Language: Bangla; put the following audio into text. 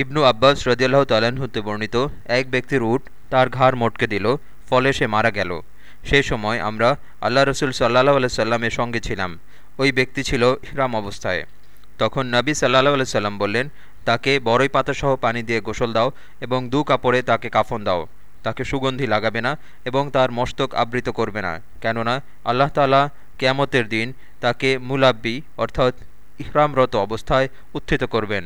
ইবনু আব্বাস রদিয়াল্লাহ তালাহুতে বর্ণিত এক ব্যক্তির উট তার ঘাড় মটকে দিল, ফলে সে মারা গেল। সেই সময় আমরা আল্লাহ রসুল সাল্লাহ আলাইসাল্লামের সঙ্গে ছিলাম। ওই ব্যক্তি ছিল ইহরাম অবস্থায়। তখন নবী সাল্লাহ আলাইসাল্লাম বললেন, তাকে বড়ই পাতাসহ পানি দিয়ে গোসল দাও এবং দু কাপড়ে তাকে কাফন দাও। তাকে সুগন্ধি লাগাবে না এবং তার মস্তক আবৃত করবে না। কেননা আল্লাহ তালা কেয়ামতের দিন তাকে মুলাব্বি অর্থাৎ ইহরামরত অবস্থায় উত্থিত করবেন।